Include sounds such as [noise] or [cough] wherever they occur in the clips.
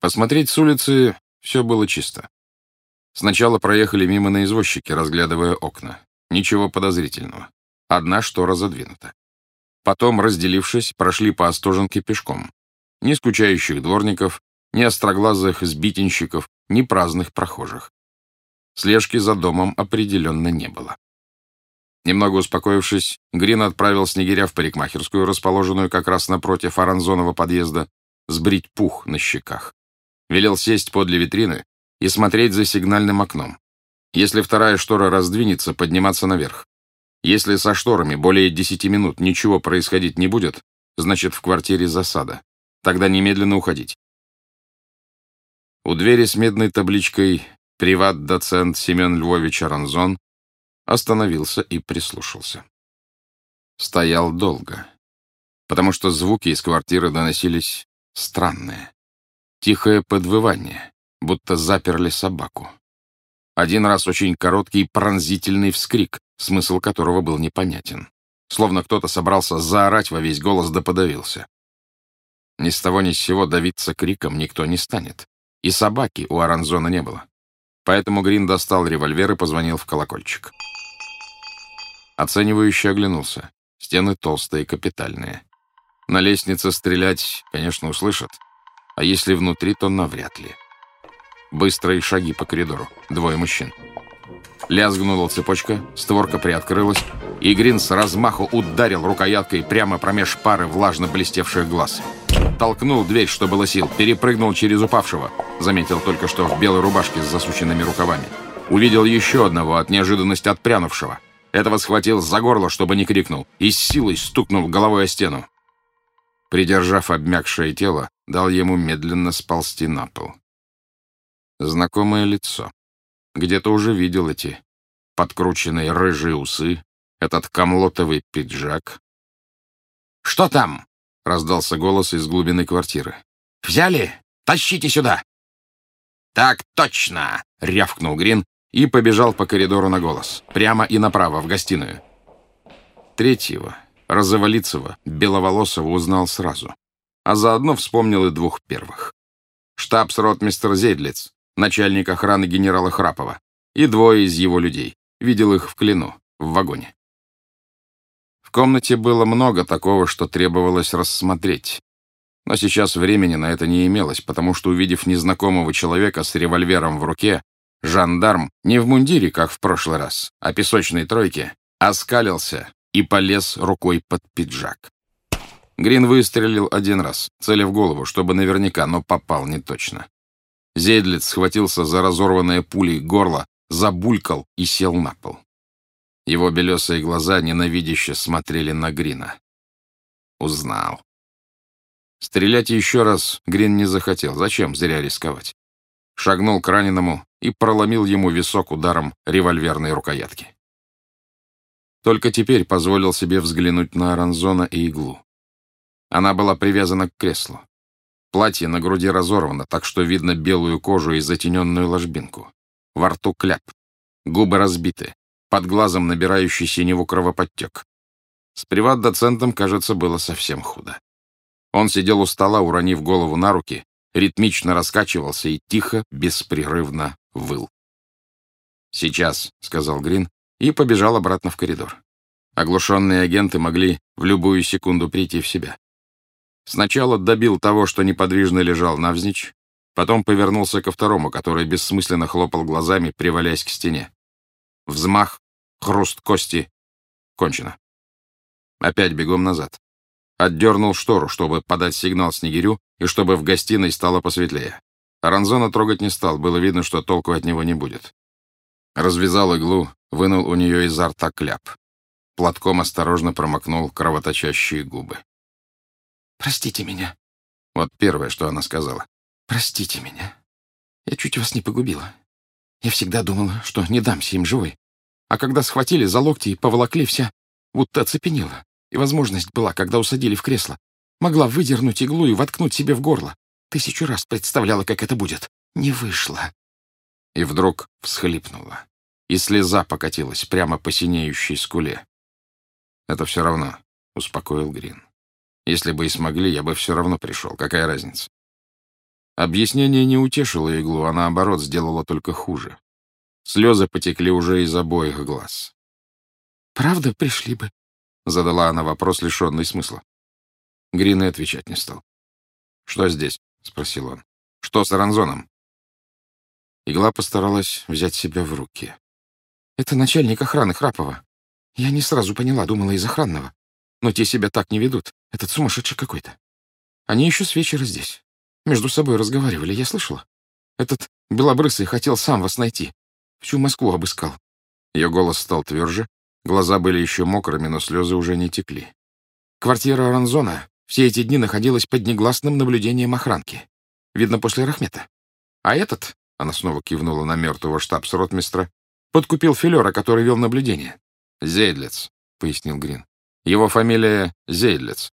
Посмотреть с улицы все было чисто. Сначала проехали мимо на извозчике, разглядывая окна. Ничего подозрительного. Одна штора задвинута. Потом, разделившись, прошли по Остоженке пешком. Ни скучающих дворников, ни остроглазых сбитенщиков, ни праздных прохожих. Слежки за домом определенно не было. Немного успокоившись, Грин отправил снегиря в парикмахерскую, расположенную как раз напротив Аранзонова подъезда, сбрить пух на щеках. Велел сесть подле витрины и смотреть за сигнальным окном. Если вторая штора раздвинется, подниматься наверх. Если со шторами более десяти минут ничего происходить не будет, значит, в квартире засада. Тогда немедленно уходить. У двери с медной табличкой «Приват-доцент Семен Львович Аранзон» остановился и прислушался. Стоял долго, потому что звуки из квартиры доносились странные. Тихое подвывание, будто заперли собаку. Один раз очень короткий пронзительный вскрик, смысл которого был непонятен. Словно кто-то собрался заорать во весь голос да подавился. Ни с того ни с сего давиться криком никто не станет. И собаки у Аранзона не было. Поэтому Грин достал револьвер и позвонил в колокольчик. Оценивающе оглянулся. Стены толстые, капитальные. На лестнице стрелять, конечно, услышат, а если внутри, то навряд ли. Быстрые шаги по коридору. Двое мужчин. Лязгнула цепочка, створка приоткрылась, и Грин с размаху ударил рукояткой прямо промеж пары влажно блестевших глаз. Толкнул дверь, что было сил, перепрыгнул через упавшего. Заметил только что в белой рубашке с засученными рукавами. Увидел еще одного от неожиданности отпрянувшего. Этого схватил за горло, чтобы не крикнул, и с силой стукнул головой о стену. Придержав обмякшее тело, дал ему медленно сползти на пол. Знакомое лицо. Где-то уже видел эти подкрученные рыжие усы, этот камлотовый пиджак. «Что там?» — раздался голос из глубины квартиры. «Взяли? Тащите сюда!» «Так точно!» — рявкнул Грин и побежал по коридору на голос, прямо и направо, в гостиную. Третьего, Розоволицего, Беловолосого узнал сразу, а заодно вспомнил и двух первых. Штабс-ротмистер Зейдлиц, начальник охраны генерала Храпова, и двое из его людей. Видел их в Клину, в вагоне. В комнате было много такого, что требовалось рассмотреть. Но сейчас времени на это не имелось, потому что, увидев незнакомого человека с револьвером в руке, жандарм, не в мундире, как в прошлый раз, а песочной тройке, оскалился и полез рукой под пиджак. Грин выстрелил один раз, целя в голову, чтобы наверняка, но попал не точно. Зейдлиц схватился за разорванное пулей горло, забулькал и сел на пол. Его белесые глаза ненавидяще смотрели на Грина. Узнал. Стрелять еще раз Грин не захотел. Зачем зря рисковать? Шагнул к раненому и проломил ему висок ударом револьверной рукоятки. Только теперь позволил себе взглянуть на Аранзона и иглу. Она была привязана к креслу. Платье на груди разорвано, так что видно белую кожу и затененную ложбинку. Во рту кляп. Губы разбиты. Под глазом набирающий синеву кровоподтек. С приват-доцентом, кажется, было совсем худо. Он сидел у стола, уронив голову на руки, ритмично раскачивался и тихо, беспрерывно выл. «Сейчас», — сказал Грин, и побежал обратно в коридор. Оглушенные агенты могли в любую секунду прийти в себя. Сначала добил того, что неподвижно лежал навзничь, потом повернулся ко второму, который бессмысленно хлопал глазами, привалясь к стене. Взмах, хруст кости. Кончено. Опять бегом назад. Отдернул штору, чтобы подать сигнал снегирю и чтобы в гостиной стало посветлее. Аранзона трогать не стал, было видно, что толку от него не будет. Развязал иглу, вынул у нее изо рта кляп. Платком осторожно промокнул кровоточащие губы. «Простите меня». Вот первое, что она сказала. «Простите меня. Я чуть вас не погубила. Я всегда думала, что не дамся им живой. А когда схватили за локти и поволокли, вся будто оцепенела. И возможность была, когда усадили в кресло. Могла выдернуть иглу и воткнуть себе в горло. Тысячу раз представляла, как это будет. Не вышло. И вдруг всхлипнула. И слеза покатилась прямо по синеющей скуле. «Это все равно», — успокоил Грин. Если бы и смогли, я бы все равно пришел. Какая разница? Объяснение не утешило иглу, а наоборот сделало только хуже. Слезы потекли уже из обоих глаз. «Правда пришли бы?» — задала она вопрос, лишенный смысла. Грин и отвечать не стал. «Что здесь?» — спросил он. «Что с Аранзоном?» Игла постаралась взять себя в руки. «Это начальник охраны Храпова. Я не сразу поняла, думала из охранного. Но те себя так не ведут. Этот сумасшедший какой-то. Они еще с вечера здесь. Между собой разговаривали, я слышала. Этот белобрысый хотел сам вас найти. Всю Москву обыскал. Ее голос стал тверже, глаза были еще мокрыми, но слезы уже не текли. Квартира Аранзона все эти дни находилась под негласным наблюдением охранки. Видно, после Рахмета. А этот, она снова кивнула на мертвого штабс-ротмистра, подкупил филера, который вел наблюдение. «Зейдлиц», — пояснил Грин. «Его фамилия Зейдлиц».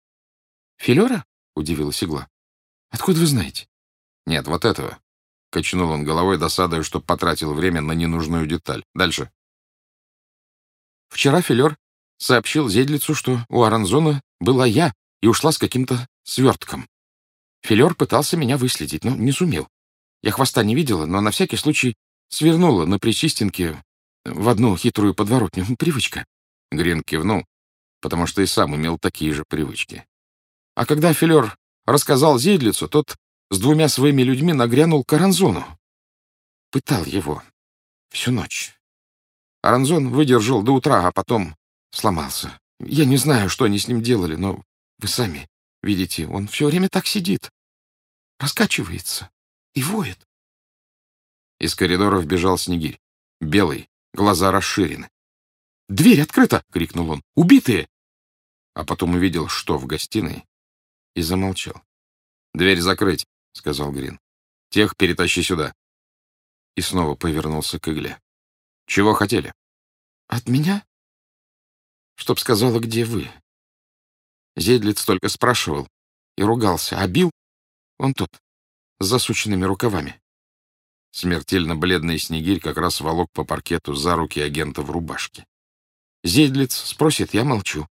«Филера?» — удивилась игла. «Откуда вы знаете?» «Нет, вот этого». Качнул он головой, досадуя, что потратил время на ненужную деталь. Дальше. Вчера Филер сообщил Зейдлицу, что у Аранзона была я и ушла с каким-то свертком. Филер пытался меня выследить, но не сумел. Я хвоста не видела, но на всякий случай свернула на Причистенке в одну хитрую подворотню. Привычка. Грин кивнул, потому что и сам имел такие же привычки. А когда Филер рассказал Зейдлицу, тот с двумя своими людьми нагрянул к Аранзону. Пытал его всю ночь. Аранзон выдержал до утра, а потом сломался. Я не знаю, что они с ним делали, но вы сами видите, он все время так сидит, раскачивается и воет. Из коридоров бежал Снегирь. Белый, глаза расширены. «Дверь открыта!» — крикнул он. «Убитые!» А потом увидел, что в гостиной, и замолчал. «Дверь закрыть!» — сказал Грин. «Тех перетащи сюда!» И снова повернулся к игле. «Чего хотели?» «От меня?» «Чтоб сказала, где вы?» Зейдлиц только спрашивал и ругался, а бил он тот, с засученными рукавами. Смертельно бледный Снегирь как раз волок по паркету за руки агента в рубашке. Зейдлиц спросит, я молчу.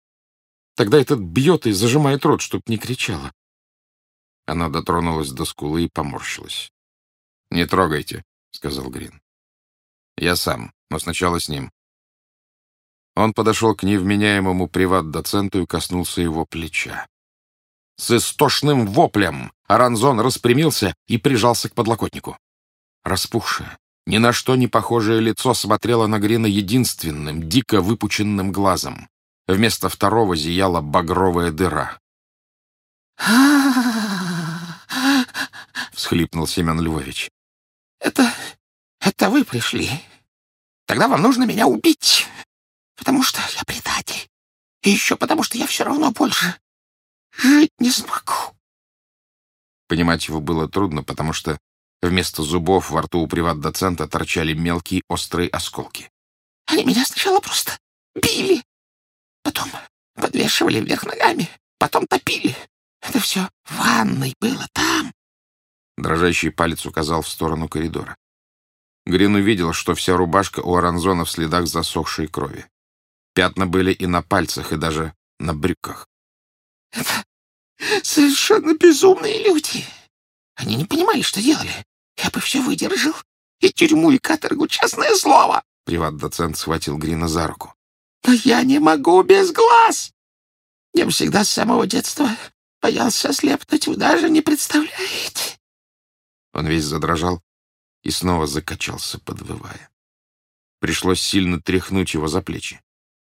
Тогда этот бьет и зажимает рот, чтоб не кричала. Она дотронулась до скулы и поморщилась. «Не трогайте», — сказал Грин. «Я сам, но сначала с ним». Он подошел к невменяемому приват-доценту и коснулся его плеча. С истошным воплем Аранзон распрямился и прижался к подлокотнику. Распухшее, ни на что не похожее лицо смотрело на Грина единственным, дико выпученным глазом. Вместо второго зияла багровая дыра. [laughs] всхлипнул Семен Львович. «Это... это вы пришли. Тогда вам нужно меня убить, потому что я предатель. И еще потому, что я все равно больше жить не смогу». Понимать его было трудно, потому что вместо зубов во рту у приват-доцента торчали мелкие острые осколки. «Они меня сначала просто били, потом подвешивали вверх ногами, потом топили. Это все в ванной было там». Дрожащий палец указал в сторону коридора. Грин увидел, что вся рубашка у Аранзона в следах засохшей крови. Пятна были и на пальцах, и даже на брюках. «Это совершенно безумные люди. Они не понимали, что делали. Я бы все выдержал. И тюрьму, и каторгу, честное слово!» Приват-доцент схватил Грина за руку. «Но я не могу без глаз! Я всегда с самого детства боялся ослепнуть, вы даже не представляете!» Он весь задрожал и снова закачался, подвывая. Пришлось сильно тряхнуть его за плечи.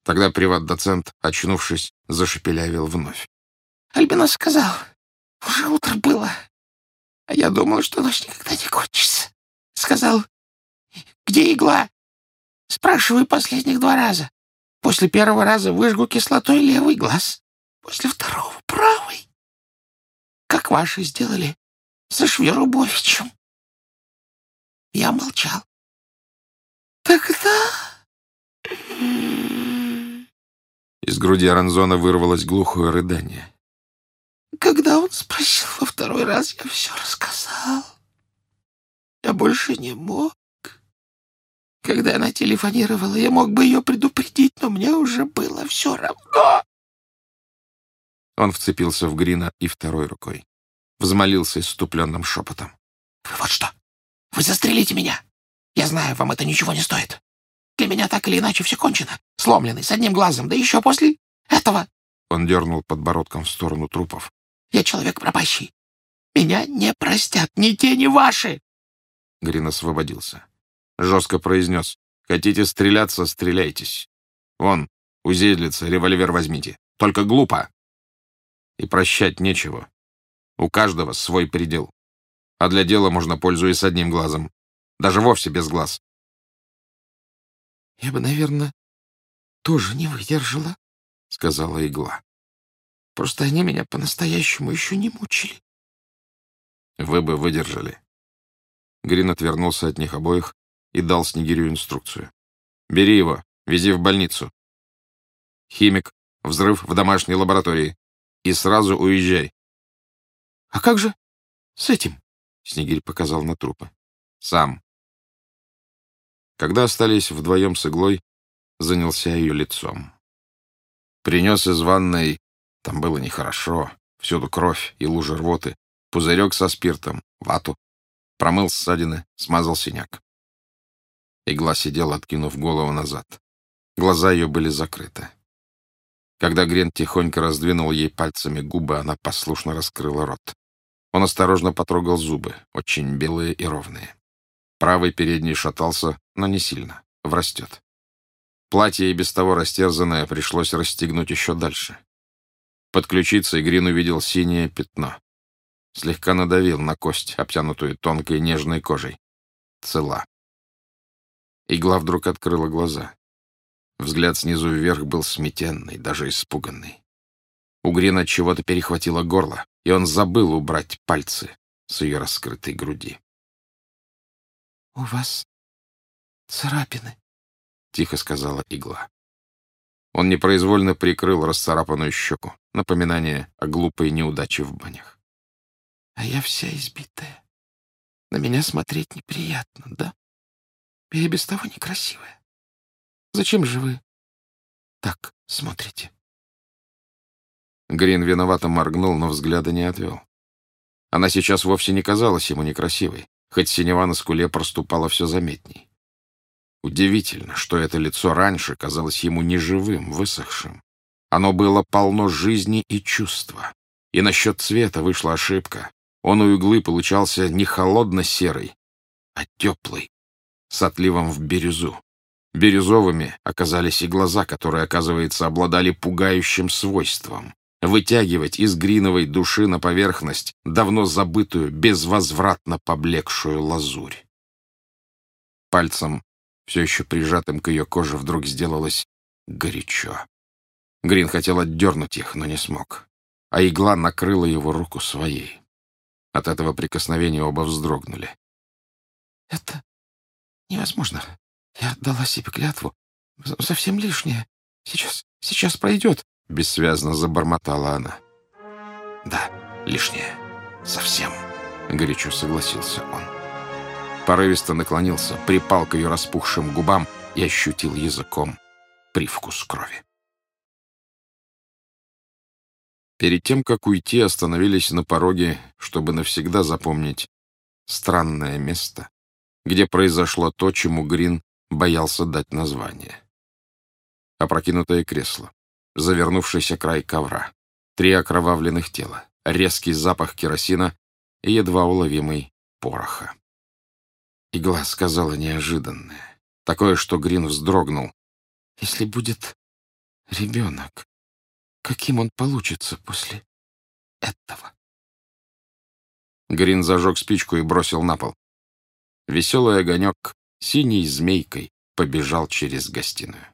Тогда приват-доцент, очнувшись, зашепелявил вновь. Альбинос сказал, уже утро было, а я думал, что ночь никогда не кончится. Сказал, где игла? Спрашиваю последних два раза. После первого раза выжгу кислотой левый глаз, после второго — правый. Как ваши сделали со Шверубовичем. Я молчал. Тогда... Из груди Аранзона вырвалось глухое рыдание. Когда он спросил во второй раз, я все рассказал. Я больше не мог. Когда она телефонировала, я мог бы ее предупредить, но мне уже было все равно. Он вцепился в Грина и второй рукой. Взмолился иступленным шепотом. Вы вот что, вы застрелите меня. Я знаю, вам это ничего не стоит. Для меня так или иначе все кончено. Сломленный, с одним глазом, да еще после этого. Он дернул подбородком в сторону трупов. Я человек пропащий. Меня не простят ни те, ни ваши. Грин освободился. Жестко произнес. Хотите стреляться, стреляйтесь. Вон, у Зейдлица револьвер возьмите. Только глупо. И прощать нечего. У каждого свой предел. А для дела можно пользуясь одним глазом. Даже вовсе без глаз. «Я бы, наверное, тоже не выдержала», — сказала игла. «Просто они меня по-настоящему еще не мучили». «Вы бы выдержали». Грин отвернулся от них обоих и дал Снегирю инструкцию. «Бери его, вези в больницу. Химик, взрыв в домашней лаборатории. И сразу уезжай». «А как же с этим?» — Снегирь показал на трупы. «Сам». Когда остались вдвоем с иглой, занялся ее лицом. Принес из ванной, там было нехорошо, всюду кровь и лужи рвоты, пузырек со спиртом, вату, промыл ссадины, смазал синяк. Игла сидела, откинув голову назад. Глаза ее были закрыты. Когда Грен тихонько раздвинул ей пальцами губы, она послушно раскрыла рот. Он осторожно потрогал зубы, очень белые и ровные. Правый передний шатался, но не сильно, врастет. Платье и без того растерзанное пришлось расстегнуть еще дальше. Под ключицей Грин увидел синее пятно. Слегка надавил на кость, обтянутую тонкой нежной кожей. Цела. Игла вдруг открыла глаза. Взгляд снизу вверх был сметенный, даже испуганный. У Грина чего-то перехватило горло, и он забыл убрать пальцы с ее раскрытой груди. — У вас царапины, — тихо сказала игла. Он непроизвольно прикрыл расцарапанную щеку, напоминание о глупой неудаче в банях. — А я вся избитая. На меня смотреть неприятно, да? Я без того некрасивая. Зачем же вы так смотрите? Грин виновато моргнул, но взгляда не отвел. Она сейчас вовсе не казалась ему некрасивой хоть синева на скуле проступала все заметней. Удивительно, что это лицо раньше казалось ему неживым, высохшим. Оно было полно жизни и чувства. И насчет цвета вышла ошибка. Он у иглы получался не холодно-серый, а теплый, с отливом в бирюзу. Бирюзовыми оказались и глаза, которые, оказывается, обладали пугающим свойством вытягивать из гриновой души на поверхность давно забытую, безвозвратно поблекшую лазурь. Пальцем, все еще прижатым к ее коже, вдруг сделалось горячо. Грин хотел отдернуть их, но не смог, а игла накрыла его руку своей. От этого прикосновения оба вздрогнули. — Это невозможно. Я дала себе клятву. Совсем лишнее. Сейчас, сейчас пройдет. — бессвязно забормотала она. «Да, лишнее. Совсем», — горячо согласился он. Порывисто наклонился, припал к ее распухшим губам и ощутил языком привкус крови. Перед тем, как уйти, остановились на пороге, чтобы навсегда запомнить странное место, где произошло то, чему Грин боялся дать название. Опрокинутое кресло, завернувшийся край ковра, три окровавленных тела, резкий запах керосина и едва уловимый пороха. Игла сказала неожиданное, такое, что Грин вздрогнул. «Если будет ребенок, каким он получится после этого?» Грин зажег спичку и бросил на пол. Веселый огонек синей змейкой побежал через гостиную.